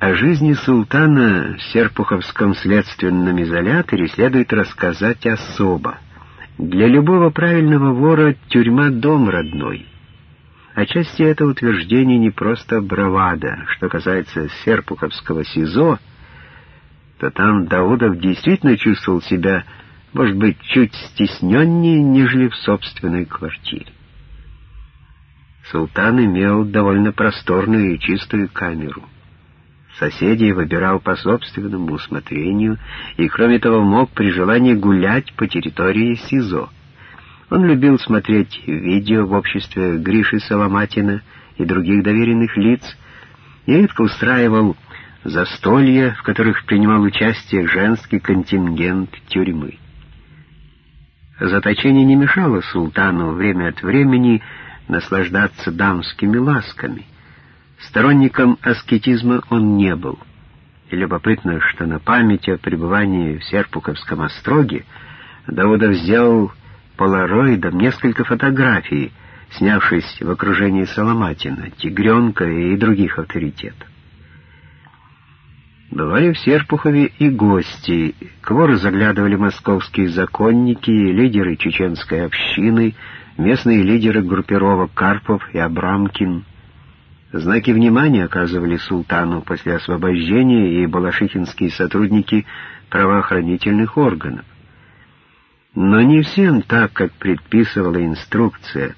О жизни султана в Серпуховском следственном изоляторе следует рассказать особо. Для любого правильного вора тюрьма — дом родной. Отчасти это утверждение не просто бравада. Что касается Серпуховского СИЗО, то там Даудов действительно чувствовал себя, может быть, чуть стесненнее, нежели в собственной квартире. Султан имел довольно просторную и чистую камеру — Соседей выбирал по собственному усмотрению и, кроме того, мог при желании гулять по территории СИЗО. Он любил смотреть видео в обществе Гриши Соломатина и других доверенных лиц, и редко устраивал застолья, в которых принимал участие женский контингент тюрьмы. Заточение не мешало султану время от времени наслаждаться дамскими ласками — Сторонником аскетизма он не был. И любопытно, что на память о пребывании в Серпуковском остроге Давудов сделал полароидом несколько фотографий, снявшись в окружении Соломатина, Тигренка и других авторитетов. Бывали в Серпухове и гости. К вору заглядывали московские законники, лидеры чеченской общины, местные лидеры группировок Карпов и Абрамкин — Знаки внимания оказывали султану после освобождения и балашихинские сотрудники правоохранительных органов. Но не всем так, как предписывала инструкция.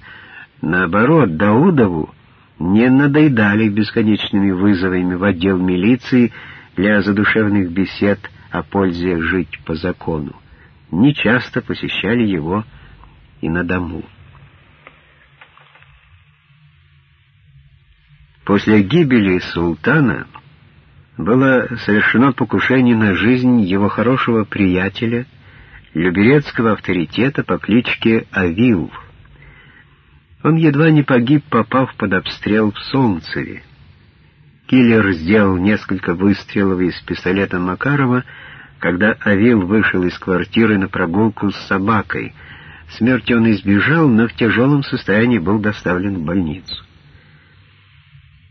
Наоборот, Даудову не надоедали бесконечными вызовами в отдел милиции для задушевных бесед о пользе жить по закону. Нечасто посещали его и на дому. После гибели султана было совершено покушение на жизнь его хорошего приятеля, люберецкого авторитета по кличке Авил. Он едва не погиб, попав под обстрел в Солнцеве. Киллер сделал несколько выстрелов из пистолета Макарова, когда Авил вышел из квартиры на прогулку с собакой. Смерти он избежал, но в тяжелом состоянии был доставлен в больницу.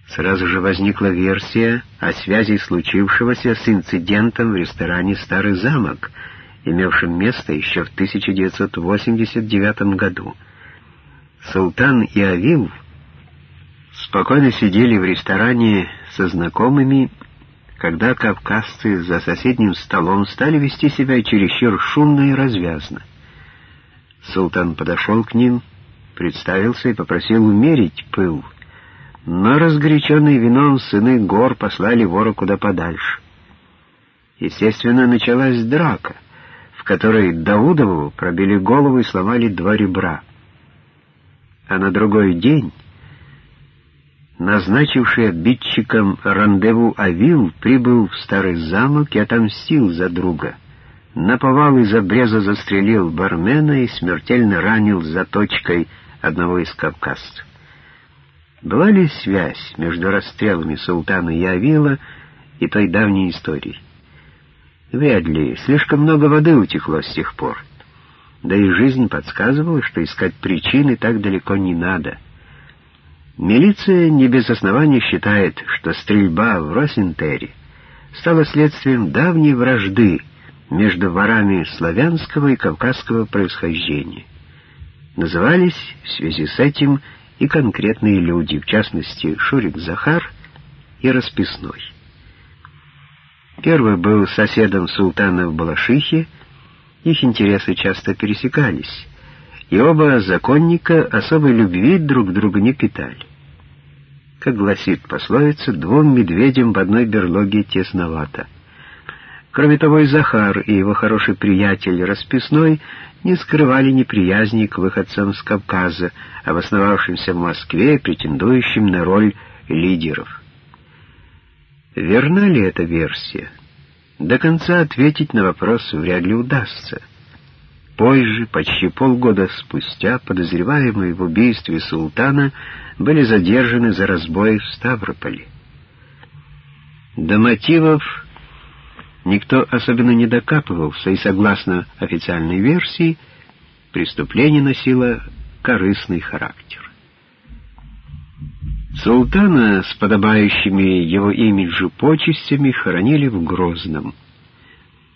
Сразу же возникла версия о связи случившегося с инцидентом в ресторане «Старый замок», имевшем место еще в 1989 году. Султан и Авил спокойно сидели в ресторане со знакомыми, когда кавказцы за соседним столом стали вести себя чересчур шумно и развязно. Султан подошел к ним, представился и попросил умерить пыл — но разгоряченные вином сыны гор послали вора куда подальше. Естественно, началась драка, в которой Даудову пробили голову и сломали два ребра. А на другой день, назначивший обидчиком рандеву Авил, прибыл в старый замок и отомстил за друга. Наповал из обреза застрелил бармена и смертельно ранил заточкой одного из кавказцев. Была ли связь между расстрелами султана Явила и той давней историей? Вряд ли. Слишком много воды утекло с тех пор. Да и жизнь подсказывала, что искать причины так далеко не надо. Милиция не без основания считает, что стрельба в Росентере стала следствием давней вражды между ворами славянского и кавказского происхождения. Назывались в связи с этим и конкретные люди, в частности Шурик Захар и Расписной. Первый был соседом султана в Балашихе, их интересы часто пересекались, и оба законника особой любви друг к другу не питали. Как гласит пословица, двум медведям в одной берлоге тесновато — Кроме того, и Захар, и его хороший приятель Расписной не скрывали неприязни к выходцам с Кавказа, обосновавшимся в Москве и претендующим на роль лидеров. Верна ли эта версия? До конца ответить на вопрос вряд ли удастся. Позже, почти полгода спустя, подозреваемые в убийстве султана были задержаны за разбой в Ставрополе. До мотивов никто особенно не докапывался, и, согласно официальной версии, преступление носило корыстный характер. Султана с подобающими его имиджу почестями хоронили в Грозном.